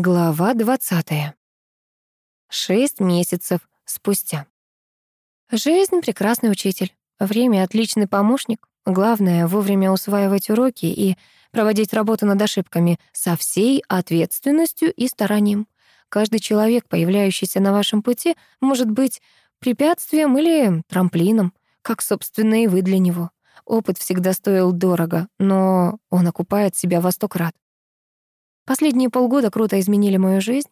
Глава 20. Шесть месяцев спустя. Жизнь — прекрасный учитель. Время — отличный помощник. Главное — вовремя усваивать уроки и проводить работу над ошибками со всей ответственностью и старанием. Каждый человек, появляющийся на вашем пути, может быть препятствием или трамплином, как, собственно, и вы для него. Опыт всегда стоил дорого, но он окупает себя во сто крат. Последние полгода круто изменили мою жизнь,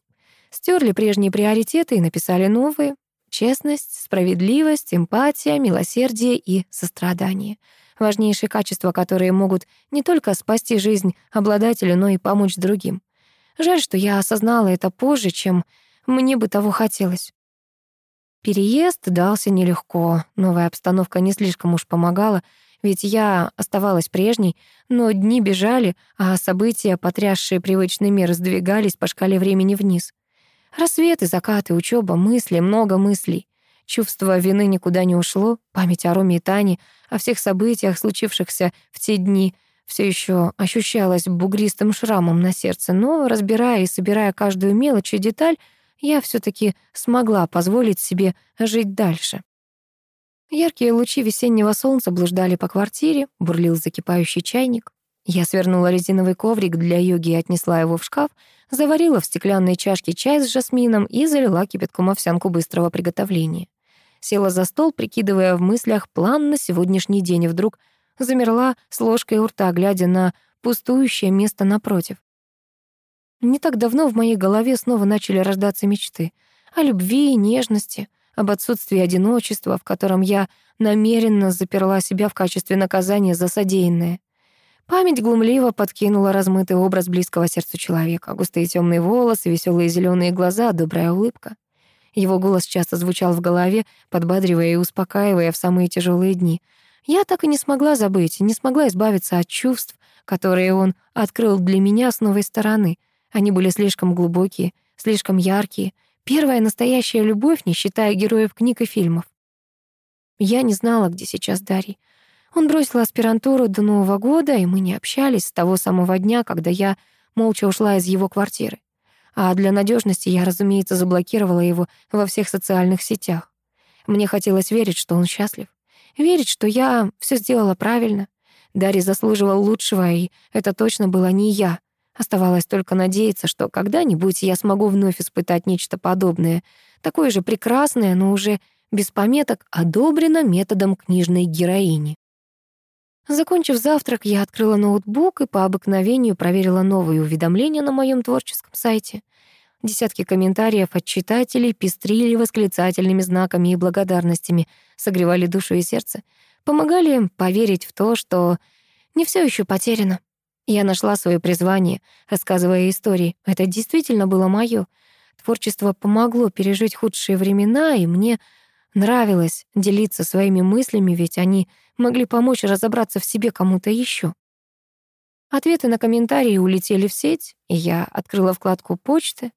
стерли прежние приоритеты и написали новые. Честность, справедливость, эмпатия, милосердие и сострадание. Важнейшие качества, которые могут не только спасти жизнь обладателя, но и помочь другим. Жаль, что я осознала это позже, чем мне бы того хотелось. Переезд дался нелегко, новая обстановка не слишком уж помогала, ведь я оставалась прежней, но дни бежали, а события, потрясшие привычный мир, сдвигались по шкале времени вниз. Рассветы, закаты, учеба, мысли, много мыслей. Чувство вины никуда не ушло, память о Роме и Тане, о всех событиях, случившихся в те дни, все еще ощущалась бугристым шрамом на сердце, но, разбирая и собирая каждую мелочь и деталь, я все таки смогла позволить себе жить дальше. Яркие лучи весеннего солнца блуждали по квартире, бурлил закипающий чайник. Я свернула резиновый коврик для йоги и отнесла его в шкаф, заварила в стеклянной чашке чай с жасмином и залила кипятком овсянку быстрого приготовления. Села за стол, прикидывая в мыслях план на сегодняшний день, и вдруг замерла с ложкой у рта, глядя на пустующее место напротив. Не так давно в моей голове снова начали рождаться мечты о любви и нежности, об отсутствии одиночества, в котором я намеренно заперла себя в качестве наказания за содеянное. Память глумливо подкинула размытый образ близкого сердцу человека, густые темные волосы, веселые зеленые глаза, добрая улыбка. Его голос часто звучал в голове, подбадривая и успокаивая в самые тяжелые дни. Я так и не смогла забыть, не смогла избавиться от чувств, которые он открыл для меня с новой стороны. Они были слишком глубокие, слишком яркие, Первая настоящая любовь, не считая героев книг и фильмов. Я не знала, где сейчас Дарий. Он бросил аспирантуру до Нового года, и мы не общались с того самого дня, когда я молча ушла из его квартиры. А для надежности я, разумеется, заблокировала его во всех социальных сетях. Мне хотелось верить, что он счастлив. Верить, что я все сделала правильно. Дарий заслуживал лучшего, и это точно была не я, Оставалось только надеяться, что когда-нибудь я смогу вновь испытать нечто подобное, такое же прекрасное, но уже без пометок, одобрено методом книжной героини. Закончив завтрак, я открыла ноутбук и по обыкновению проверила новые уведомления на моем творческом сайте. Десятки комментариев от читателей пестрили восклицательными знаками и благодарностями, согревали душу и сердце, помогали поверить в то, что не все еще потеряно. Я нашла свое призвание, рассказывая истории. Это действительно было моё. Творчество помогло пережить худшие времена, и мне нравилось делиться своими мыслями, ведь они могли помочь разобраться в себе кому-то ещё. Ответы на комментарии улетели в сеть, и я открыла вкладку почты.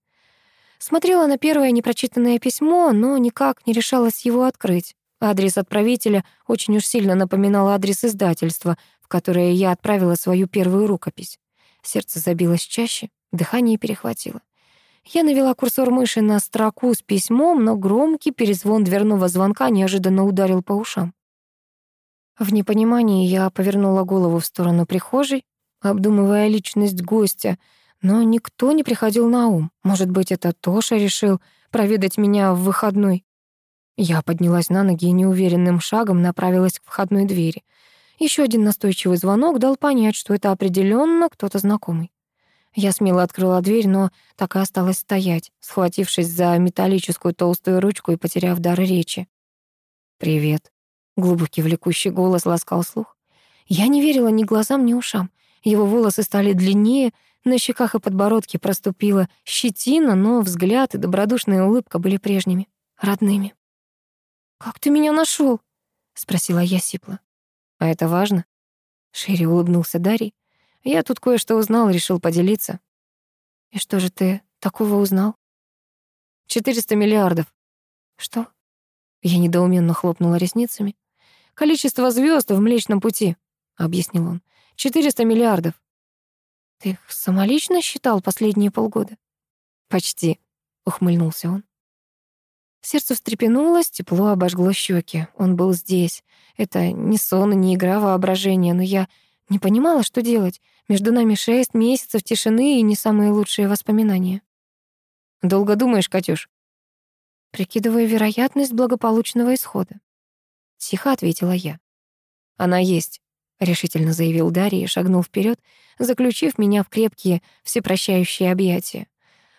Смотрела на первое непрочитанное письмо, но никак не решалась его открыть. Адрес отправителя очень уж сильно напоминал адрес издательства, которое я отправила свою первую рукопись. Сердце забилось чаще, дыхание перехватило. Я навела курсор мыши на строку с письмом, но громкий перезвон дверного звонка неожиданно ударил по ушам. В непонимании я повернула голову в сторону прихожей, обдумывая личность гостя, но никто не приходил на ум. Может быть, это Тоша решил проведать меня в выходной. Я поднялась на ноги и неуверенным шагом направилась к входной двери — еще один настойчивый звонок дал понять, что это определенно кто-то знакомый. Я смело открыла дверь, но так и осталась стоять, схватившись за металлическую толстую ручку и потеряв дар речи. «Привет», — глубокий влекущий голос ласкал слух. Я не верила ни глазам, ни ушам. Его волосы стали длиннее, на щеках и подбородке проступила щетина, но взгляд и добродушная улыбка были прежними, родными. «Как ты меня нашел? спросила я сипло. А это важно?» Шире улыбнулся Дарий. «Я тут кое-что узнал, решил поделиться». «И что же ты такого узнал?» «400 миллиардов». «Что?» Я недоуменно хлопнула ресницами. «Количество звезд в Млечном Пути», — объяснил он. «400 миллиардов». «Ты их самолично считал последние полгода?» «Почти», — ухмыльнулся он. Сердце встрепенулось, тепло обожгло щеки. Он был здесь. Это не сон, не игра воображения, но я не понимала, что делать. Между нами шесть месяцев тишины и не самые лучшие воспоминания. «Долго думаешь, Катюш?» Прикидывая вероятность благополучного исхода. Тихо ответила я. «Она есть», — решительно заявил Дарья и шагнул вперед, заключив меня в крепкие, всепрощающие объятия.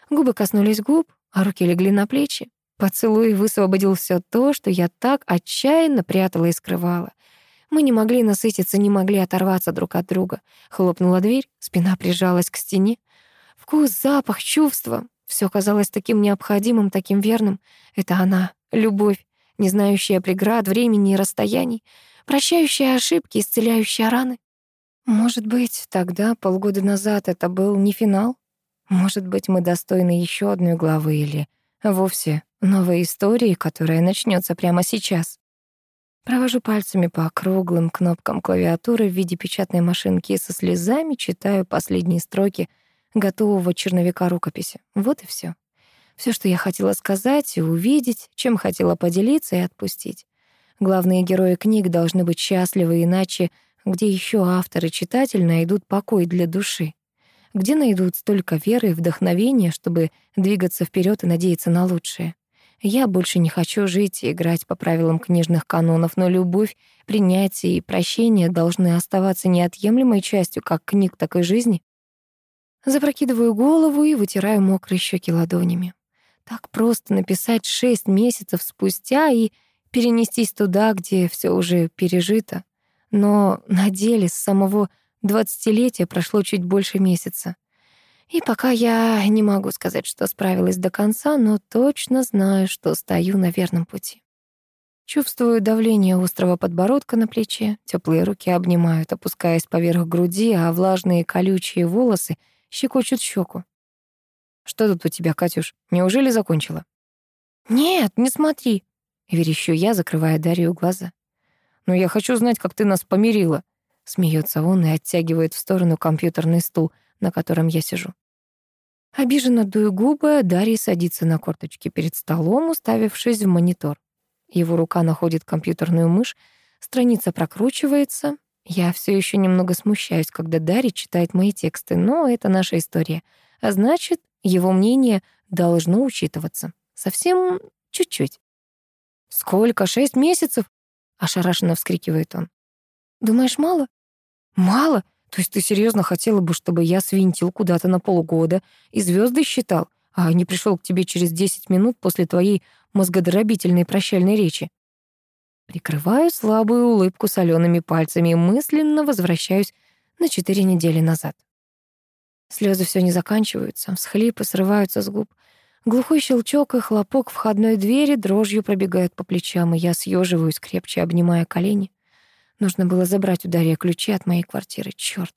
Губы коснулись губ, а руки легли на плечи. Поцелуй высвободил все то, что я так отчаянно прятала и скрывала. Мы не могли насытиться, не могли оторваться друг от друга. Хлопнула дверь, спина прижалась к стене. Вкус, запах, чувство — все казалось таким необходимым, таким верным. Это она, любовь, не знающая преград, времени и расстояний, прощающая ошибки, исцеляющая раны. Может быть, тогда, полгода назад, это был не финал? Может быть, мы достойны еще одной главы или вовсе новой истории, которая начнется прямо сейчас. Провожу пальцами по округлым кнопкам клавиатуры в виде печатной машинки и со слезами читаю последние строки готового черновика рукописи. Вот и все. Все, что я хотела сказать и увидеть, чем хотела поделиться и отпустить. Главные герои книг должны быть счастливы, иначе где еще автор и читатель найдут покой для души? Где найдут столько веры и вдохновения, чтобы двигаться вперед и надеяться на лучшее? Я больше не хочу жить и играть по правилам книжных канонов, но любовь, принятие и прощение должны оставаться неотъемлемой частью как книг, так и жизни. Запрокидываю голову и вытираю мокрые щеки ладонями. Так просто написать шесть месяцев спустя и перенестись туда, где все уже пережито. Но на деле с самого двадцатилетия прошло чуть больше месяца. И пока я не могу сказать, что справилась до конца, но точно знаю, что стою на верном пути. Чувствую давление острого подбородка на плече, теплые руки обнимают, опускаясь поверх груди, а влажные колючие волосы щекочут щеку. «Что тут у тебя, Катюш? Неужели закончила?» «Нет, не смотри», — верещу я, закрывая Дарью глаза. «Но я хочу знать, как ты нас помирила», — смеется он и оттягивает в сторону компьютерный стул, на котором я сижу. Обиженно дую губы, а Дарья садится на корточки перед столом, уставившись в монитор. Его рука находит компьютерную мышь, страница прокручивается. Я все еще немного смущаюсь, когда Дарья читает мои тексты, но это наша история. А значит, его мнение должно учитываться. Совсем чуть-чуть. «Сколько? Шесть месяцев?» — ошарашенно вскрикивает он. «Думаешь, мало?» «Мало? То есть ты серьезно хотела бы, чтобы я свинтил куда-то на полгода и звезды считал, а не пришел к тебе через 10 минут после твоей мозгодробительной прощальной речи? Прикрываю слабую улыбку солеными пальцами и мысленно возвращаюсь на четыре недели назад. Слезы все не заканчиваются, всхлипы срываются с губ. Глухой щелчок и хлопок входной двери дрожью пробегают по плечам, и я съеживаюсь, крепче обнимая колени. Нужно было забрать у Дарьи ключи от моей квартиры. Чёрт,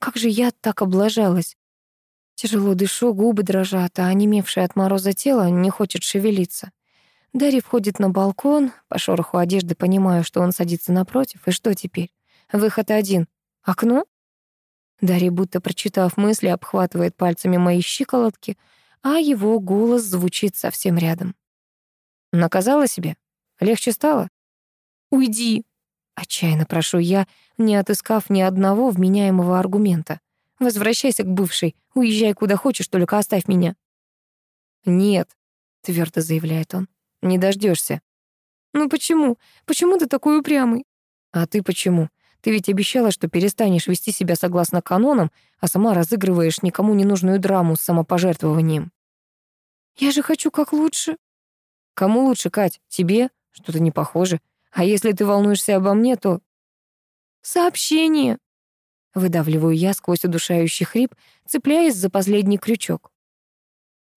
как же я так облажалась. Тяжело дышу, губы дрожат, а онемевшее от мороза тело не хочет шевелиться. Дарья входит на балкон, по шороху одежды понимаю, что он садится напротив, и что теперь? Выход один. Окно? Дарья, будто прочитав мысли, обхватывает пальцами мои щиколотки, а его голос звучит совсем рядом. Наказала себе? Легче стало? «Уйди!» Отчаянно прошу я, не отыскав ни одного вменяемого аргумента. Возвращайся к бывшей, уезжай куда хочешь, только оставь меня. Нет, твердо заявляет он. Не дождешься. Ну почему? Почему ты такой упрямый? А ты почему? Ты ведь обещала, что перестанешь вести себя согласно канонам, а сама разыгрываешь никому не нужную драму с самопожертвованием. Я же хочу как лучше. Кому лучше, Кать? Тебе? Что-то не похоже. А если ты волнуешься обо мне, то... Сообщение. Выдавливаю я сквозь удушающий хрип, цепляясь за последний крючок.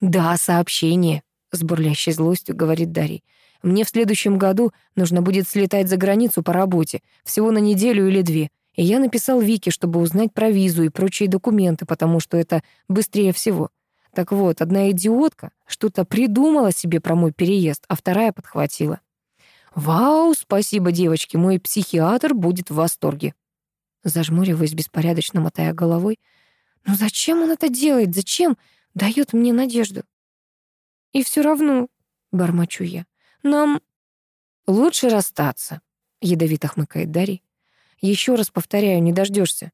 «Да, сообщение», — с бурлящей злостью говорит Дарий. «Мне в следующем году нужно будет слетать за границу по работе, всего на неделю или две. И я написал Вике, чтобы узнать про визу и прочие документы, потому что это быстрее всего. Так вот, одна идиотка что-то придумала себе про мой переезд, а вторая подхватила. «Вау, спасибо, девочки, мой психиатр будет в восторге». Зажмуриваясь, беспорядочно мотая головой. «Ну зачем он это делает? Зачем дает мне надежду? И все равно, бормочу я, нам лучше расстаться, ядовито хмыкает Дарий. Еще раз повторяю, не дождешься.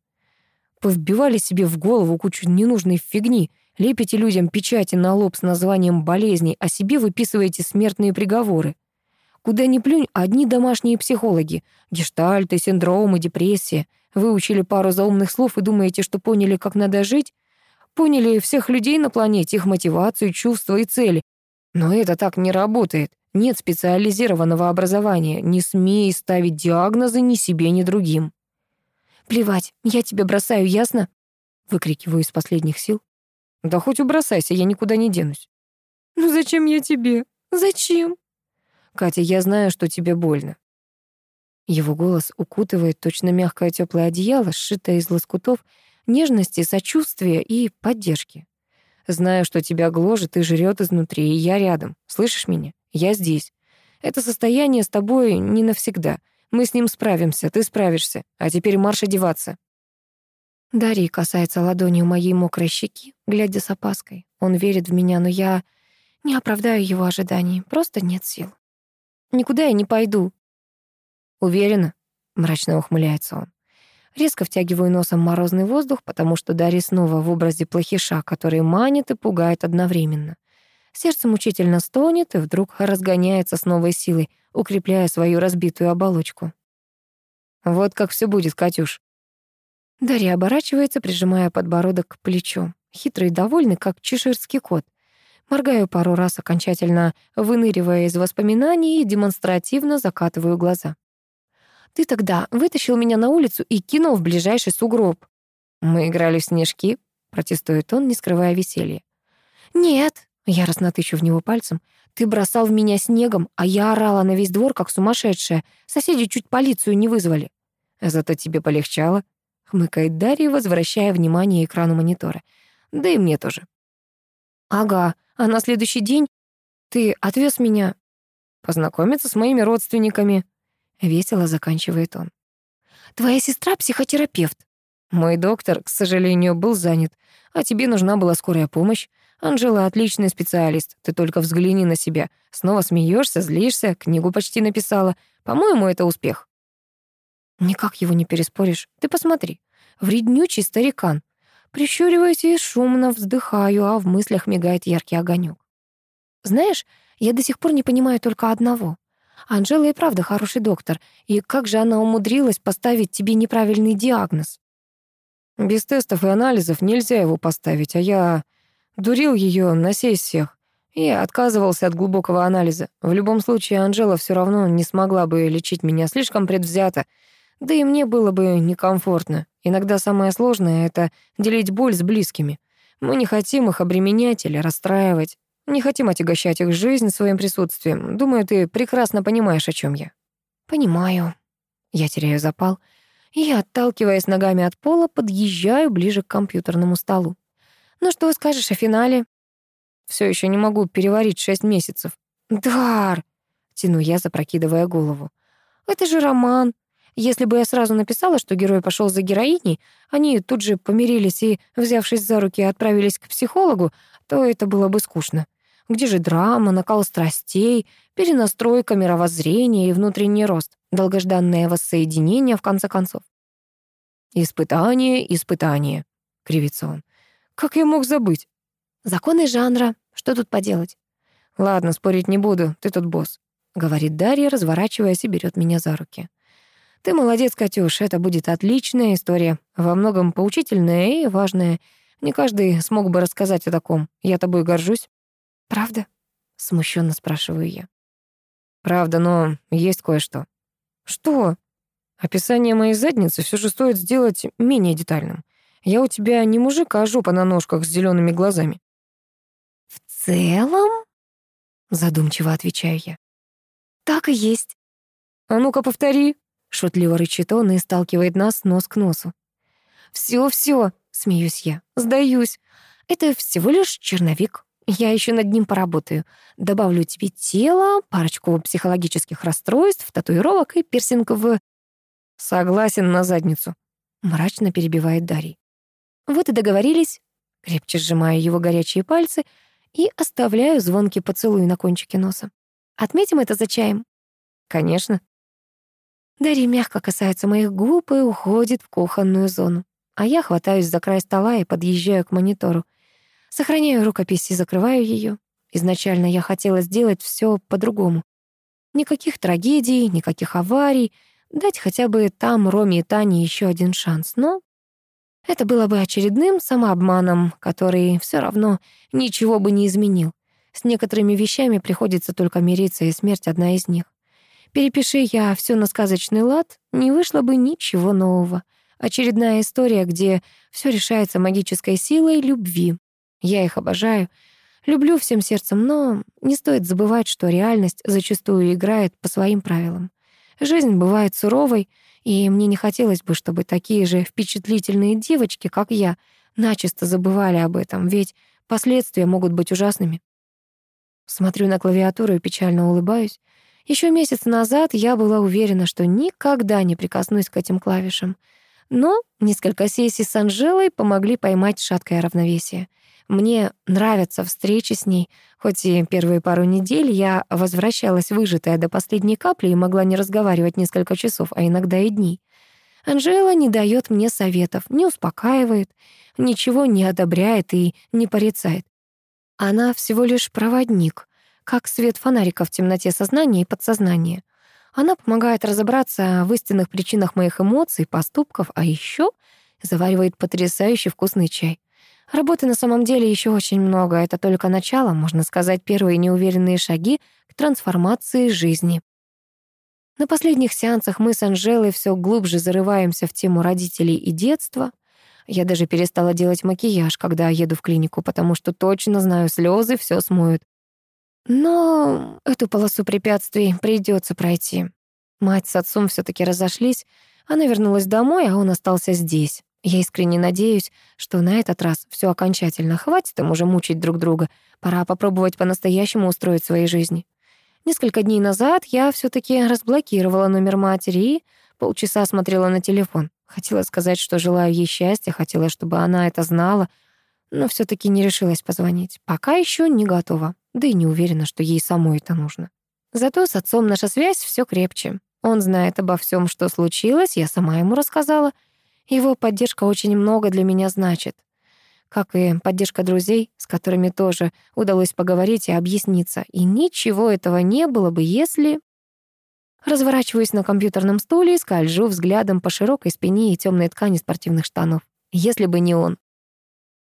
Повбивали себе в голову кучу ненужной фигни, лепите людям печати на лоб с названием болезней, а себе выписываете смертные приговоры. Куда ни плюнь, одни домашние психологи. Гештальты, синдромы, депрессия. Выучили пару заумных слов и думаете, что поняли, как надо жить? Поняли всех людей на планете, их мотивацию, чувства и цели. Но это так не работает. Нет специализированного образования. Не смей ставить диагнозы ни себе, ни другим. «Плевать, я тебя бросаю, ясно?» Выкрикиваю из последних сил. «Да хоть убросайся, я никуда не денусь». «Ну зачем я тебе? Зачем?» «Катя, я знаю, что тебе больно». Его голос укутывает точно мягкое теплое одеяло, сшитое из лоскутов, нежности, сочувствия и поддержки. Знаю, что тебя гложет и жрет изнутри, и я рядом. Слышишь меня? Я здесь. Это состояние с тобой не навсегда. Мы с ним справимся, ты справишься. А теперь марш одеваться. Дарий касается ладонью моей мокрой щеки, глядя с опаской. Он верит в меня, но я не оправдаю его ожиданий. Просто нет сил. Никуда я не пойду. Уверена? Мрачно ухмыляется он. Резко втягиваю носом морозный воздух, потому что Дарья снова в образе плохиша, который манит и пугает одновременно. Сердце мучительно стонет и вдруг разгоняется с новой силой, укрепляя свою разбитую оболочку. «Вот как все будет, Катюш». Дарья оборачивается, прижимая подбородок к плечу. Хитрый и довольный, как чеширский кот. Моргаю пару раз, окончательно выныривая из воспоминаний и демонстративно закатываю глаза. «Ты тогда вытащил меня на улицу и кинул в ближайший сугроб». «Мы играли в снежки», — протестует он, не скрывая веселья. «Нет», — яростно тычу в него пальцем, «ты бросал в меня снегом, а я орала на весь двор, как сумасшедшая. Соседи чуть полицию не вызвали». «Зато тебе полегчало», — хмыкает Дарья, возвращая внимание экрану монитора. «Да и мне тоже». «Ага, а на следующий день ты отвез меня познакомиться с моими родственниками. Весело заканчивает он. Твоя сестра психотерапевт. Мой доктор, к сожалению, был занят, а тебе нужна была скорая помощь. Анжела отличный специалист. Ты только взгляни на себя. Снова смеешься, злишься, книгу почти написала. По-моему, это успех. Никак его не переспоришь. Ты посмотри. Вреднючий старикан. Прищуриваюсь и шумно вздыхаю, а в мыслях мигает яркий огонек. Знаешь, я до сих пор не понимаю только одного. Анжела и правда хороший доктор, и как же она умудрилась поставить тебе неправильный диагноз? Без тестов и анализов нельзя его поставить, а я дурил ее на сессиях и отказывался от глубокого анализа. В любом случае, Анжела все равно не смогла бы лечить меня слишком предвзято, да и мне было бы некомфортно. Иногда самое сложное — это делить боль с близкими. Мы не хотим их обременять или расстраивать. Не хотим отягощать их жизнь своим присутствием. Думаю, ты прекрасно понимаешь, о чем я. Понимаю. Я теряю запал. И, отталкиваясь ногами от пола, подъезжаю ближе к компьютерному столу. Ну что скажешь о финале? Все еще не могу переварить шесть месяцев. Дар! Тяну я, запрокидывая голову. Это же роман. Если бы я сразу написала, что герой пошел за героиней, они тут же помирились и, взявшись за руки, отправились к психологу, то это было бы скучно. Где же драма, накал страстей, перенастройка мировоззрения и внутренний рост, долгожданное воссоединение, в конце концов? «Испытание, испытание», — кривится он. «Как я мог забыть?» «Законы жанра. Что тут поделать?» «Ладно, спорить не буду, ты тут босс», — говорит Дарья, разворачиваясь и берет меня за руки. Ты молодец, Катюш, это будет отличная история, во многом поучительная и важная. Не каждый смог бы рассказать о таком. Я тобой горжусь. Правда? Смущенно спрашиваю я. Правда, но есть кое-что. Что? Описание моей задницы все же стоит сделать менее детальным. Я у тебя не мужик, а жопа на ножках с зелеными глазами. В целом? Задумчиво отвечаю я. Так и есть. А ну-ка повтори. Шутливо рычит он и сталкивает нас нос к носу. «Всё, всё», — смеюсь я, — «сдаюсь. Это всего лишь черновик. Я еще над ним поработаю. Добавлю тебе тело, парочку психологических расстройств, татуировок и пирсинг в...» «Согласен на задницу», — мрачно перебивает Дарий. «Вот и договорились». Крепче сжимая его горячие пальцы и оставляю звонкий поцелуй на кончике носа. «Отметим это за чаем?» «Конечно». Дарья мягко касается моих губ и уходит в кухонную зону. А я хватаюсь за край стола и подъезжаю к монитору. Сохраняю рукопись и закрываю ее. Изначально я хотела сделать все по-другому. Никаких трагедий, никаких аварий, дать хотя бы там Роме и Тане еще один шанс. Но это было бы очередным самообманом, который все равно ничего бы не изменил. С некоторыми вещами приходится только мириться, и смерть одна из них. Перепиши я все на сказочный лад, не вышло бы ничего нового. Очередная история, где все решается магической силой любви. Я их обожаю, люблю всем сердцем, но не стоит забывать, что реальность зачастую играет по своим правилам. Жизнь бывает суровой, и мне не хотелось бы, чтобы такие же впечатлительные девочки, как я, начисто забывали об этом, ведь последствия могут быть ужасными. Смотрю на клавиатуру и печально улыбаюсь. Еще месяц назад я была уверена, что никогда не прикоснусь к этим клавишам. Но несколько сессий с Анжелой помогли поймать шаткое равновесие — мне нравятся встречи с ней, хоть и первые пару недель я возвращалась выжатая до последней капли и могла не разговаривать несколько часов, а иногда и дней. Анжела не дает мне советов, не успокаивает, ничего не одобряет и не порицает. Она всего лишь проводник, как свет фонарика в темноте сознания и подсознания. Она помогает разобраться в истинных причинах моих эмоций, поступков, а еще заваривает потрясающий вкусный чай. Работы на самом деле еще очень много. Это только начало, можно сказать, первые неуверенные шаги к трансформации жизни. На последних сеансах мы с Анжелой все глубже зарываемся в тему родителей и детства. Я даже перестала делать макияж, когда еду в клинику, потому что точно знаю, слезы все смоют. Но эту полосу препятствий придется пройти. Мать с отцом все таки разошлись. Она вернулась домой, а он остался здесь. Я искренне надеюсь, что на этот раз все окончательно. Хватит им уже мучить друг друга. Пора попробовать по-настоящему устроить свои жизни. Несколько дней назад я все таки разблокировала номер матери и полчаса смотрела на телефон. Хотела сказать, что желаю ей счастья, хотела, чтобы она это знала, но все таки не решилась позвонить. Пока еще не готова, да и не уверена, что ей самой это нужно. Зато с отцом наша связь все крепче. Он знает обо всем, что случилось, я сама ему рассказала — его поддержка очень много для меня значит. Как и поддержка друзей, с которыми тоже удалось поговорить и объясниться. И ничего этого не было бы, если... Разворачиваюсь на компьютерном стуле и скольжу взглядом по широкой спине и темной ткани спортивных штанов. Если бы не он.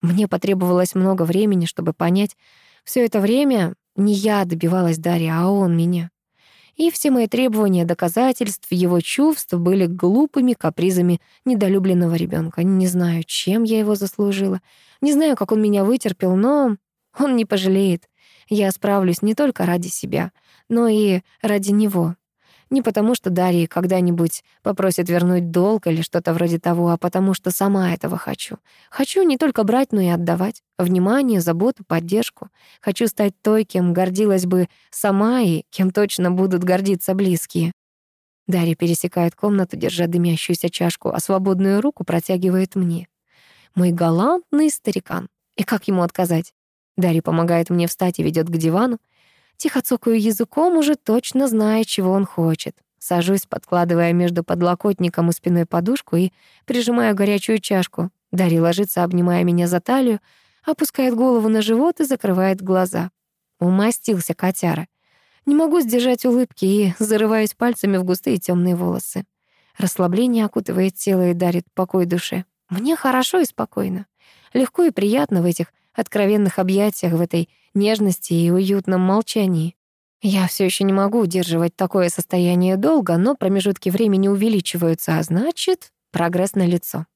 Мне потребовалось много времени, чтобы понять, все это время не я добивалась Дарьи, а он меня и все мои требования доказательств его чувств были глупыми капризами недолюбленного ребенка. Не знаю, чем я его заслужила, не знаю, как он меня вытерпел, но он не пожалеет. Я справлюсь не только ради себя, но и ради него. Не потому, что Дарья когда-нибудь попросит вернуть долг или что-то вроде того, а потому что сама этого хочу. Хочу не только брать, но и отдавать. Внимание, заботу, поддержку. Хочу стать той, кем гордилась бы сама и кем точно будут гордиться близкие. Дарья пересекает комнату, держа дымящуюся чашку, а свободную руку протягивает мне. Мой галантный старикан. И как ему отказать? Дарья помогает мне встать и ведет к дивану. Тихо цокаю языком, уже точно зная, чего он хочет. Сажусь, подкладывая между подлокотником и спиной подушку и прижимаю горячую чашку. Дарья ложится, обнимая меня за талию, опускает голову на живот и закрывает глаза. Умастился котяра. Не могу сдержать улыбки и зарываюсь пальцами в густые темные волосы. Расслабление окутывает тело и дарит покой душе. Мне хорошо и спокойно. Легко и приятно в этих откровенных объятиях, в этой нежности и уютном молчании. Я все еще не могу удерживать такое состояние долго, но промежутки времени увеличиваются, а значит, прогресс на лицо.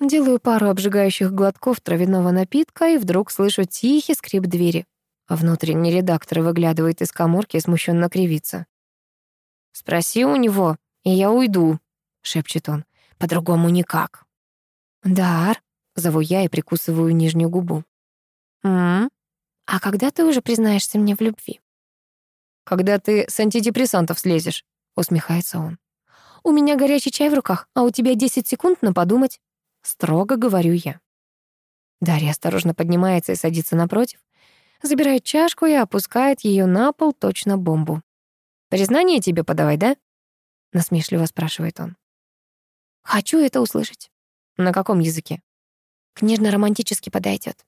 Делаю пару обжигающих глотков травяного напитка и вдруг слышу тихий скрип двери. Внутренний редактор выглядывает из каморки и смущенно кривится. «Спроси у него, и я уйду», — шепчет он. «По-другому никак». «Дар», — зову я и прикусываю нижнюю губу. «М? А когда ты уже признаешься мне в любви?» «Когда ты с антидепрессантов слезешь», — усмехается он. «У меня горячий чай в руках, а у тебя 10 секунд на подумать». Строго говорю я. Дарья осторожно поднимается и садится напротив. забирает чашку и опускает ее на пол точно бомбу. «Признание тебе подавай, да?» — насмешливо спрашивает он. «Хочу это услышать». «На каком языке?» «Книжно-романтически подойдет.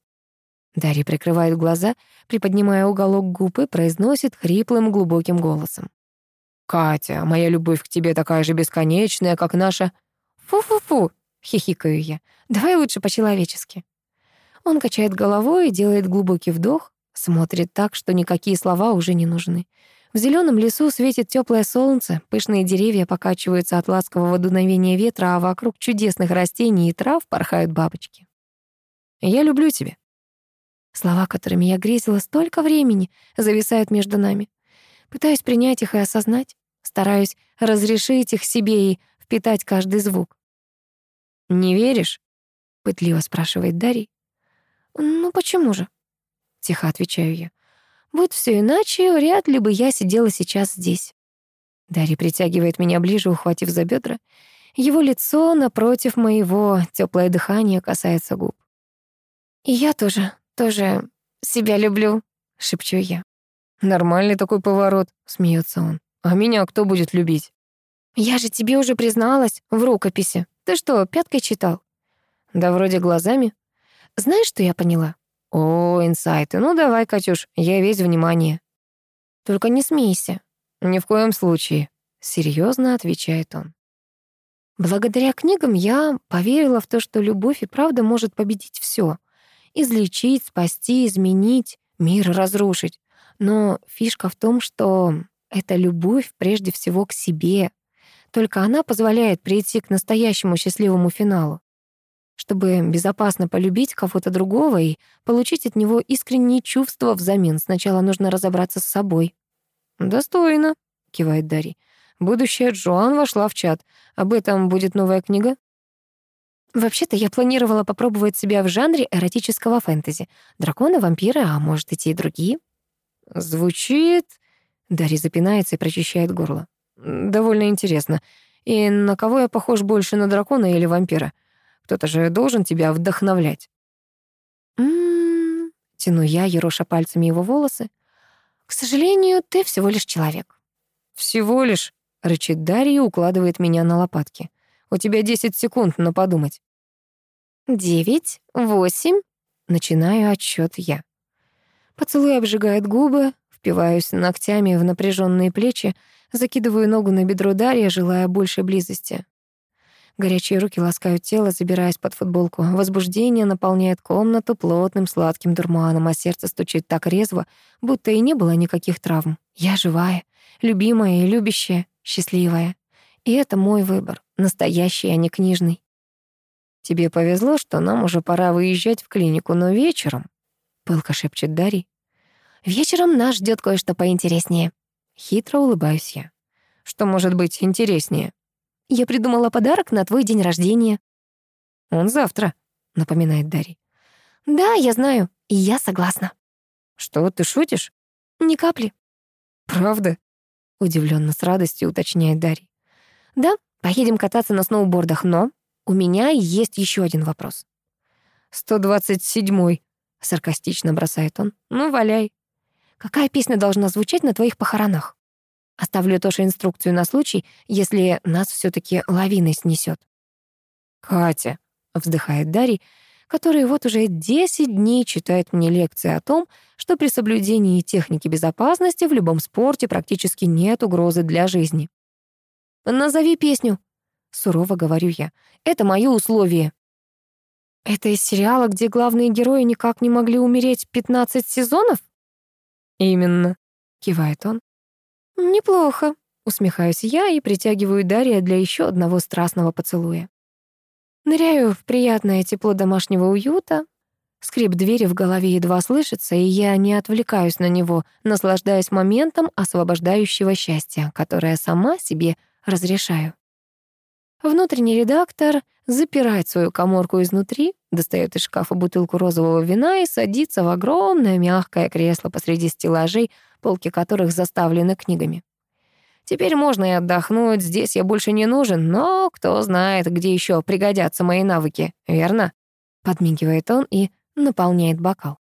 Дарья прикрывает глаза, приподнимая уголок губ и произносит хриплым глубоким голосом. «Катя, моя любовь к тебе такая же бесконечная, как наша...» «Фу-фу-фу!» — хихикаю я. «Давай лучше по-человечески». Он качает головой и делает глубокий вдох, смотрит так, что никакие слова уже не нужны. В зеленом лесу светит теплое солнце, пышные деревья покачиваются от ласкового дуновения ветра, а вокруг чудесных растений и трав порхают бабочки. «Я люблю тебя». Слова, которыми я грезила столько времени, зависают между нами. Пытаюсь принять их и осознать, стараюсь разрешить их себе и впитать каждый звук. «Не веришь?» — пытливо спрашивает Дарий. «Ну почему же?» — тихо отвечаю я. «Будь все иначе, вряд ли бы я сидела сейчас здесь». Дарий притягивает меня ближе, ухватив за бедра. Его лицо напротив моего, теплое дыхание касается губ. «И я тоже, тоже себя люблю», — шепчу я. «Нормальный такой поворот», — смеется он. «А меня кто будет любить?» «Я же тебе уже призналась в рукописи. Ты что, пяткой читал?» «Да вроде глазами». «Знаешь, что я поняла?» «О, инсайты. Ну давай, Катюш, я весь внимание». «Только не смейся». «Ни в коем случае», — серьезно отвечает он. Благодаря книгам я поверила в то, что любовь и правда может победить все излечить, спасти, изменить, мир разрушить. Но фишка в том, что это любовь прежде всего к себе. Только она позволяет прийти к настоящему счастливому финалу. Чтобы безопасно полюбить кого-то другого и получить от него искренние чувства взамен, сначала нужно разобраться с собой. «Достойно», — кивает Дарья. «Будущая Джоан вошла в чат. Об этом будет новая книга?» Вообще-то я планировала попробовать себя в жанре эротического фэнтези. Драконы, вампиры, а может, и те и другие. Звучит... Дарья запинается и прочищает горло. Довольно интересно. И на кого я похож больше, на дракона или вампира? Кто-то же должен тебя вдохновлять. М-м-м, тяну я, ероша пальцами его волосы. К сожалению, ты всего лишь человек. Всего лишь, рычит Дарья и укладывает меня на лопатки. У тебя 10 секунд на подумать. Девять, восемь. Начинаю отсчет я. Поцелуй обжигает губы, впиваюсь ногтями в напряженные плечи, закидываю ногу на бедро Дарья, желая большей близости. Горячие руки ласкают тело, забираясь под футболку. Возбуждение наполняет комнату плотным сладким дурманом, а сердце стучит так резво, будто и не было никаких травм. Я живая, любимая и любящая, счастливая. И это мой выбор, настоящий, а не книжный. «Тебе повезло, что нам уже пора выезжать в клинику, но вечером...» — пылко шепчет Дарий. «Вечером нас ждет кое-что поинтереснее». Хитро улыбаюсь я. «Что может быть интереснее?» «Я придумала подарок на твой день рождения». «Он завтра», — напоминает Дарий. «Да, я знаю, и я согласна». «Что, ты шутишь?» «Ни капли». «Правда?» — удивленно с радостью уточняет Дарий. Да, поедем кататься на сноубордах, но у меня есть еще один вопрос. «Сто двадцать седьмой», — саркастично бросает он. «Ну, валяй». «Какая песня должна звучать на твоих похоронах?» Оставлю тоже инструкцию на случай, если нас все таки лавиной снесет. «Катя», — вздыхает Дарий, который вот уже 10 дней читает мне лекции о том, что при соблюдении техники безопасности в любом спорте практически нет угрозы для жизни. «Назови песню», — сурово говорю я. «Это моё условие». «Это из сериала, где главные герои никак не могли умереть 15 сезонов?» «Именно», — кивает он. «Неплохо», — усмехаюсь я и притягиваю Дарья для еще одного страстного поцелуя. Ныряю в приятное тепло домашнего уюта. Скрип двери в голове едва слышится, и я не отвлекаюсь на него, наслаждаясь моментом освобождающего счастья, которое сама себе разрешаю. Внутренний редактор запирает свою коморку изнутри, достает из шкафа бутылку розового вина и садится в огромное мягкое кресло посреди стеллажей, полки которых заставлены книгами. Теперь можно и отдохнуть, здесь я больше не нужен, но кто знает, где еще пригодятся мои навыки, верно? Подмигивает он и наполняет бокал.